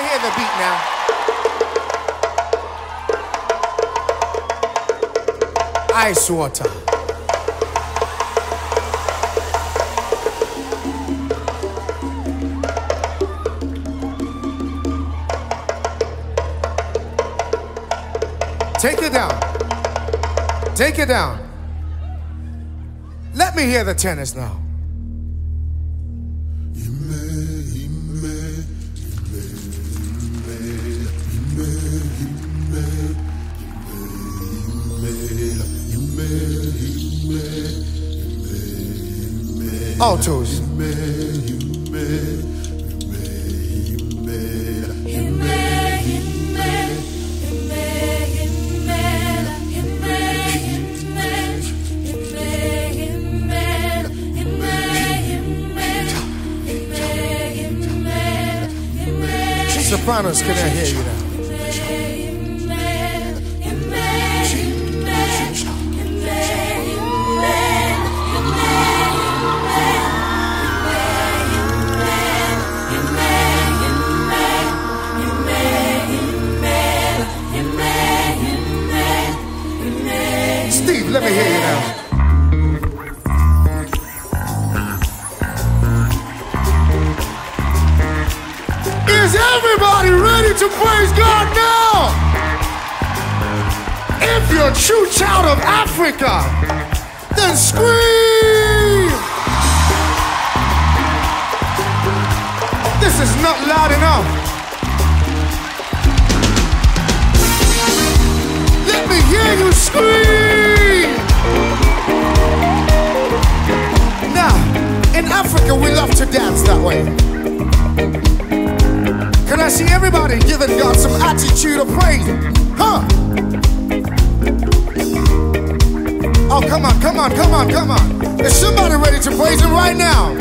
I hear the beat now. Ice water. Take it down. Take it down. Let me hear the tenors now. Altos. Sopranos, can I hear you now? Everybody ready to praise God now? If you're a true child of Africa, then scream! This is not loud enough. Let me hear you scream! Now, in Africa, we love to dance that way. See everybody giving God some attitude of praise? Huh? Oh, come on, come on, come on, come on. Is somebody ready to praise Him right now?